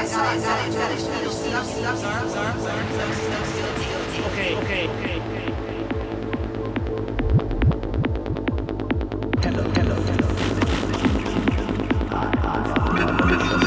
Okay, okay, okay. Hello, hello, hello.